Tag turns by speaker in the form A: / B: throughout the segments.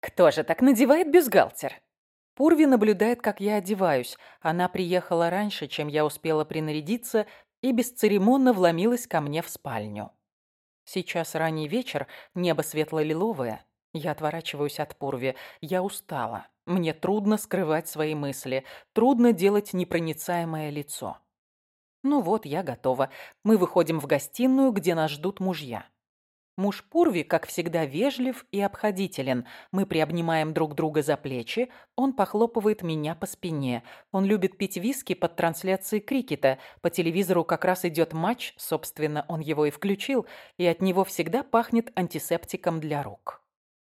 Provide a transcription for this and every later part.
A: Кто же так надевает бюстгальтер? Пурви наблюдает, как я одеваюсь. Она приехала раньше, чем я успела принарядиться, и бесцеремонно вломилась ко мне в спальню. Сейчас ранний вечер, небо светло-лиловое. Я отворачиваюсь от Пурви. Я устала. Мне трудно скрывать свои мысли. Трудно делать непроницаемое лицо. Ну вот, я готова. Мы выходим в гостиную, где нас ждут мужья. Муж Пурви, как всегда, вежлив и обходителен. Мы приобнимаем друг друга за плечи. Он похлопывает меня по спине. Он любит пить виски под трансляцией крикета. По телевизору как раз идет матч, собственно, он его и включил, и от него всегда пахнет антисептиком для рук.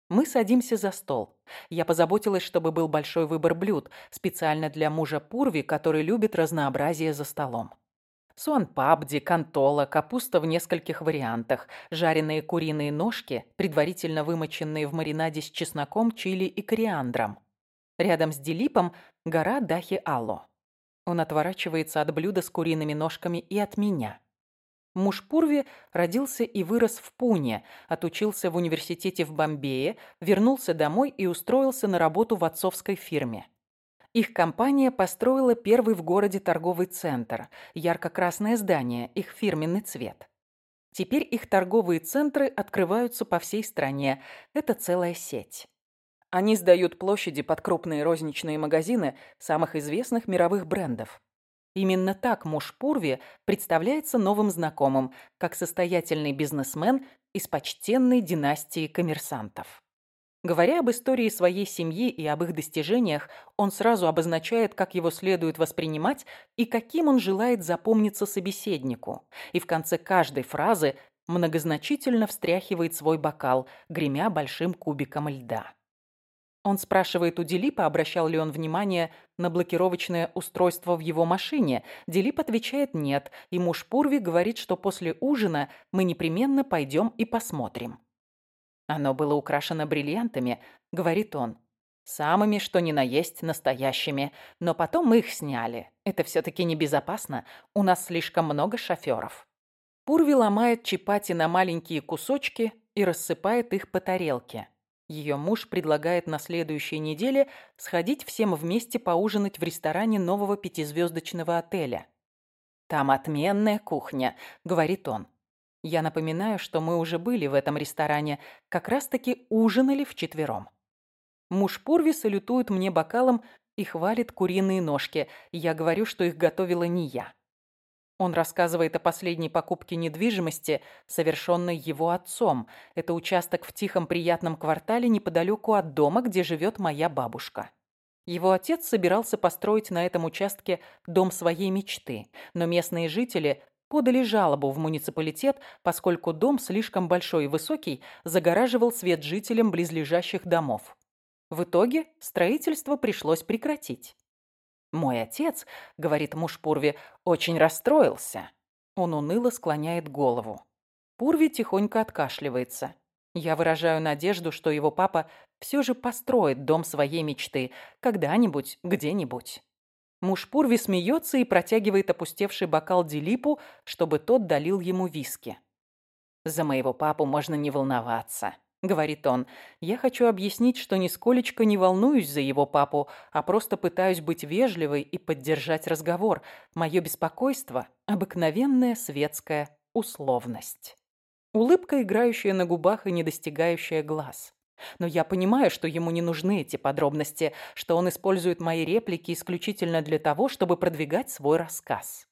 A: Мы садимся за стол. Я позаботилась, чтобы был большой выбор блюд, специально для мужа Пурви, который любит разнообразие за столом. Суанпабди, кантола, капуста в нескольких вариантах, жареные куриные ножки, предварительно вымоченные в маринаде с чесноком, чили и кориандром. Рядом с Дилипом гора Дахи Алло. Он отворачивается от блюда с куриными ножками и от меня. Муж Пурви родился и вырос в Пуне, отучился в университете в Бомбее, вернулся домой и устроился на работу в отцовской фирме. Их компания построила первый в городе торговый центр, ярко-красное здание, их фирменный цвет. Теперь их торговые центры открываются по всей стране. Это целая сеть. Они сдают площади под крупные розничные магазины самых известных мировых брендов. Именно так муж Пурви представляется новым знакомым, как состоятельный бизнесмен из почтенной династии коммерсантов. Говоря об истории своей семьи и об их достижениях, он сразу обозначает, как его следует воспринимать и каким он желает запомниться собеседнику. И в конце каждой фразы многозначительно встряхивает свой бокал, гремя большим кубиком льда. Он спрашивает у Дилипа, обращал ли он внимание на блокировочное устройство в его машине. Дилип отвечает «нет», и муж Пурви говорит, что после ужина мы непременно пойдем и посмотрим. Оно было украшено бриллиантами, говорит он. Самыми, что ни на есть, настоящими. Но потом мы их сняли. Это все-таки небезопасно. У нас слишком много шоферов. Пурви ломает чипати на маленькие кусочки и рассыпает их по тарелке. Ее муж предлагает на следующей неделе сходить всем вместе поужинать в ресторане нового пятизвездочного отеля. «Там отменная кухня», — говорит он. Я напоминаю, что мы уже были в этом ресторане, как раз-таки ужинали вчетвером. Муж Пурви салютует мне бокалом и хвалит куриные ножки. Я говорю, что их готовила не я. Он рассказывает о последней покупке недвижимости, совершенной его отцом. Это участок в тихом приятном квартале неподалеку от дома, где живет моя бабушка. Его отец собирался построить на этом участке дом своей мечты, но местные жители подали жалобу в муниципалитет, поскольку дом слишком большой и высокий загораживал свет жителям близлежащих домов. В итоге строительство пришлось прекратить. «Мой отец, — говорит муж Пурви, — очень расстроился». Он уныло склоняет голову. Пурви тихонько откашливается. Я выражаю надежду, что его папа все же построит дом своей мечты когда-нибудь, где-нибудь. Муж Пурви смеется и протягивает опустевший бокал Дилипу, чтобы тот долил ему виски. «За моего папу можно не волноваться», — говорит он. «Я хочу объяснить, что нисколечко не волнуюсь за его папу, а просто пытаюсь быть вежливой и поддержать разговор. Мое беспокойство — обыкновенная светская условность». Улыбка, играющая на губах и не достигающая глаз. Но я понимаю, что ему не нужны эти подробности, что он использует мои реплики исключительно для того, чтобы продвигать свой рассказ.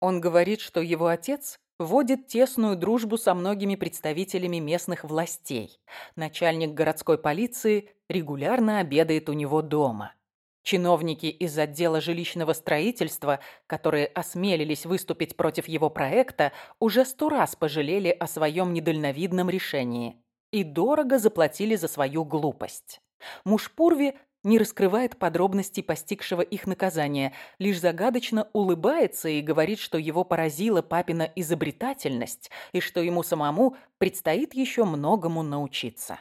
A: Он говорит, что его отец вводит тесную дружбу со многими представителями местных властей. Начальник городской полиции регулярно обедает у него дома. Чиновники из отдела жилищного строительства, которые осмелились выступить против его проекта, уже сто раз пожалели о своем недальновидном решении и дорого заплатили за свою глупость. Муж Пурви не раскрывает подробностей постигшего их наказания, лишь загадочно улыбается и говорит, что его поразила папина изобретательность и что ему самому предстоит еще многому научиться.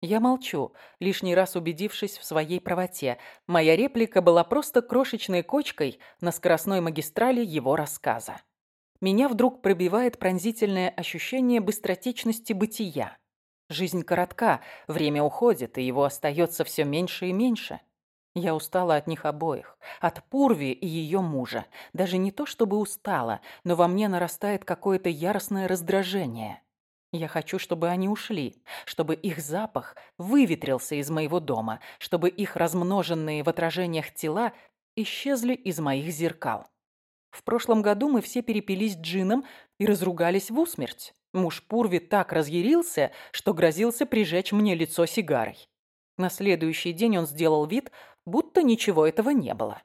A: Я молчу, лишний раз убедившись в своей правоте. Моя реплика была просто крошечной кочкой на скоростной магистрали его рассказа. Меня вдруг пробивает пронзительное ощущение быстротечности бытия. Жизнь коротка, время уходит, и его остается все меньше и меньше. Я устала от них обоих, от Пурви и ее мужа. Даже не то чтобы устала, но во мне нарастает какое-то яростное раздражение. Я хочу, чтобы они ушли, чтобы их запах выветрился из моего дома, чтобы их размноженные в отражениях тела исчезли из моих зеркал. В прошлом году мы все перепились джином и разругались в усмерть. Муж Пурви так разъярился, что грозился прижечь мне лицо сигарой. На следующий день он сделал вид, будто ничего этого не было.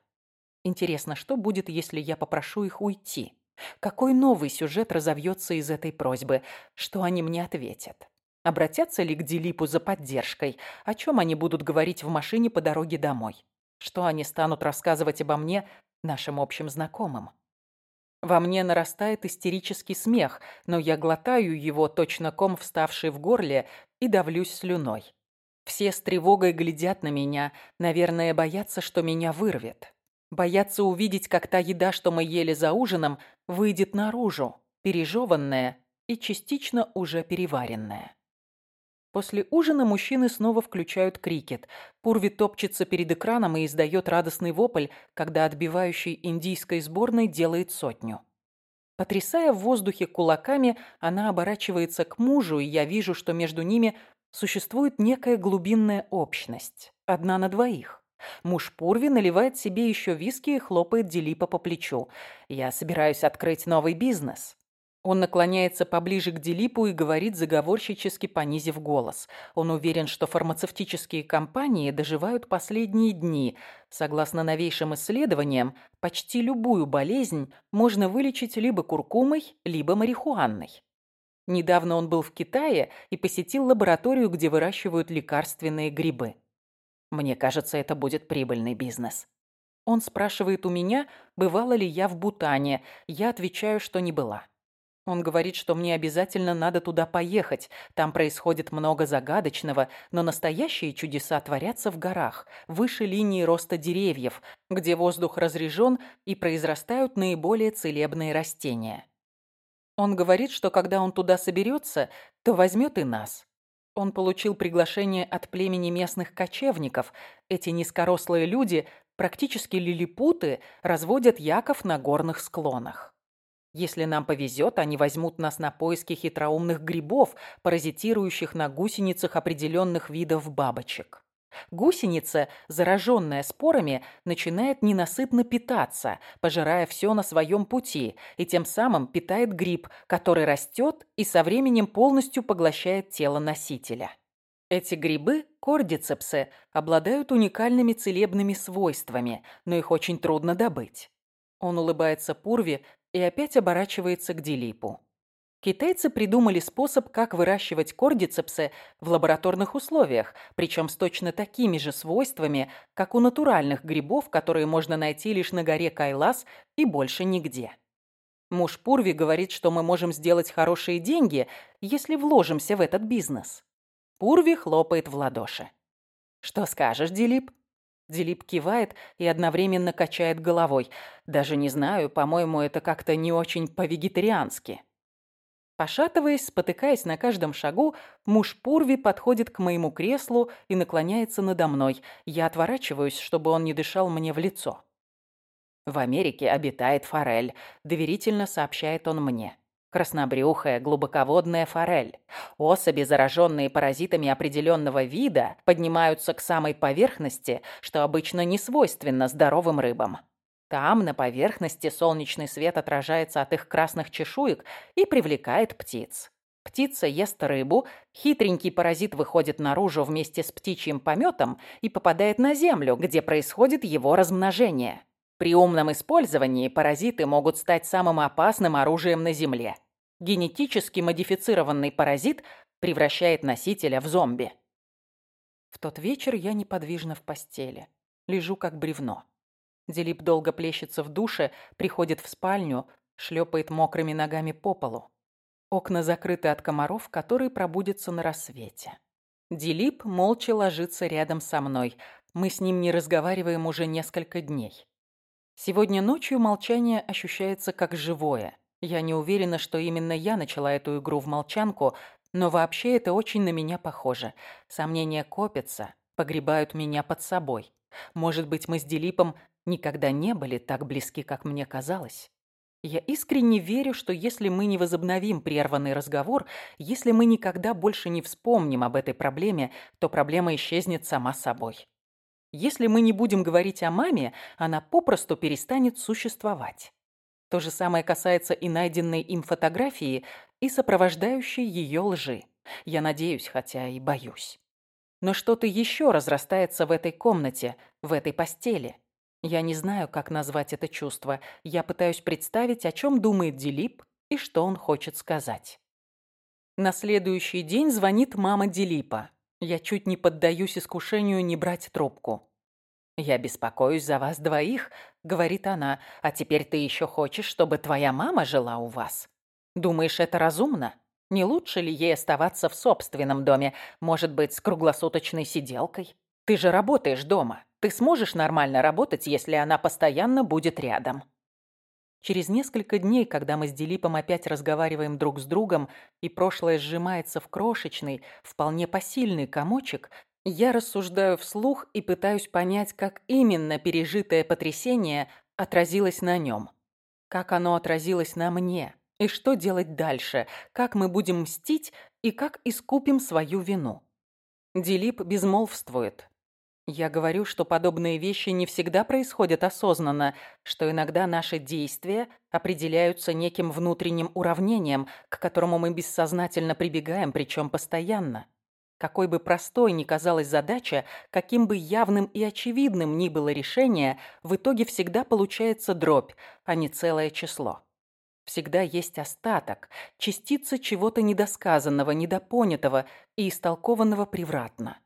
A: Интересно, что будет, если я попрошу их уйти? Какой новый сюжет разовьется из этой просьбы? Что они мне ответят? Обратятся ли к Дилипу за поддержкой? О чем они будут говорить в машине по дороге домой? Что они станут рассказывать обо мне нашим общим знакомым? Во мне нарастает истерический смех, но я глотаю его, точно ком вставший в горле, и давлюсь слюной. Все с тревогой глядят на меня, наверное, боятся, что меня вырвет. Боятся увидеть, как та еда, что мы ели за ужином, выйдет наружу, пережеванная и частично уже переваренная. После ужина мужчины снова включают крикет. Пурви топчется перед экраном и издает радостный вопль, когда отбивающий индийской сборной делает сотню. Потрясая в воздухе кулаками, она оборачивается к мужу, и я вижу, что между ними существует некая глубинная общность, одна на двоих. Муж Пурви наливает себе еще виски и хлопает Дилипа по плечу. «Я собираюсь открыть новый бизнес». Он наклоняется поближе к Дилипу и говорит, заговорщически понизив голос. Он уверен, что фармацевтические компании доживают последние дни. Согласно новейшим исследованиям, почти любую болезнь можно вылечить либо куркумой, либо марихуаной. Недавно он был в Китае и посетил лабораторию, где выращивают лекарственные грибы. Мне кажется, это будет прибыльный бизнес. Он спрашивает у меня, бывала ли я в Бутане. Я отвечаю, что не была. Он говорит, что мне обязательно надо туда поехать. Там происходит много загадочного, но настоящие чудеса творятся в горах, выше линии роста деревьев, где воздух разрежен и произрастают наиболее целебные растения. Он говорит, что когда он туда соберется, то возьмет и нас. Он получил приглашение от племени местных кочевников. Эти низкорослые люди, практически лилипуты, разводят яков на горных склонах. Если нам повезет, они возьмут нас на поиски хитроумных грибов, паразитирующих на гусеницах определенных видов бабочек. Гусеница, зараженная спорами, начинает ненасытно питаться, пожирая все на своем пути, и тем самым питает гриб, который растет и со временем полностью поглощает тело носителя. Эти грибы, кордицепсы, обладают уникальными целебными свойствами, но их очень трудно добыть. Он улыбается Пурве и опять оборачивается к Дилипу. Китайцы придумали способ, как выращивать кордицепсы в лабораторных условиях, причем с точно такими же свойствами, как у натуральных грибов, которые можно найти лишь на горе Кайлас и больше нигде. Муж Пурви говорит, что мы можем сделать хорошие деньги, если вложимся в этот бизнес. Пурви хлопает в ладоши. «Что скажешь, Дилип?» Дилип кивает и одновременно качает головой. «Даже не знаю, по-моему, это как-то не очень по-вегетариански». Пошатываясь, спотыкаясь на каждом шагу, муж Пурви подходит к моему креслу и наклоняется надо мной. Я отворачиваюсь, чтобы он не дышал мне в лицо. «В Америке обитает форель», — доверительно сообщает он мне. Краснобрюхая, глубоководная форель. Особи, зараженные паразитами определенного вида, поднимаются к самой поверхности, что обычно не свойственно здоровым рыбам. Там, на поверхности, солнечный свет отражается от их красных чешуек и привлекает птиц. Птица ест рыбу, хитренький паразит выходит наружу вместе с птичьим пометом и попадает на землю, где происходит его размножение. При умном использовании паразиты могут стать самым опасным оружием на Земле. Генетически модифицированный паразит превращает носителя в зомби. В тот вечер я неподвижна в постели. Лежу как бревно. Делип долго плещется в душе, приходит в спальню, шлепает мокрыми ногами по полу. Окна закрыты от комаров, которые пробудятся на рассвете. Дилип молча ложится рядом со мной. Мы с ним не разговариваем уже несколько дней. Сегодня ночью молчание ощущается как живое. Я не уверена, что именно я начала эту игру в молчанку, Но вообще это очень на меня похоже. Сомнения копятся, погребают меня под собой. Может быть, мы с Дилипом никогда не были так близки, как мне казалось. Я искренне верю, что если мы не возобновим прерванный разговор, если мы никогда больше не вспомним об этой проблеме, то проблема исчезнет сама собой. Если мы не будем говорить о маме, она попросту перестанет существовать. То же самое касается и найденной им фотографии, и сопровождающей ее лжи. Я надеюсь, хотя и боюсь. Но что-то еще разрастается в этой комнате, в этой постели. Я не знаю, как назвать это чувство. Я пытаюсь представить, о чем думает Дилип и что он хочет сказать. На следующий день звонит мама Дилипа. Я чуть не поддаюсь искушению не брать трубку. «Я беспокоюсь за вас двоих», — говорит она, «а теперь ты еще хочешь, чтобы твоя мама жила у вас? Думаешь, это разумно? Не лучше ли ей оставаться в собственном доме, может быть, с круглосуточной сиделкой? Ты же работаешь дома. Ты сможешь нормально работать, если она постоянно будет рядом. Через несколько дней, когда мы с Делипом опять разговариваем друг с другом, и прошлое сжимается в крошечный, вполне посильный комочек, я рассуждаю вслух и пытаюсь понять, как именно пережитое потрясение отразилось на нем. Как оно отразилось на мне. И что делать дальше? Как мы будем мстить и как искупим свою вину? Дилип безмолвствует, я говорю, что подобные вещи не всегда происходят осознанно, что иногда наши действия определяются неким внутренним уравнением, к которому мы бессознательно прибегаем, причем постоянно. Какой бы простой ни казалась задача, каким бы явным и очевидным ни было решение, в итоге всегда получается дробь, а не целое число. Всегда есть остаток, частица чего-то недосказанного, недопонятого и истолкованного превратно.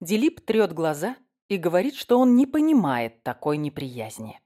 A: Дилип трёт глаза и говорит, что он не понимает такой неприязни.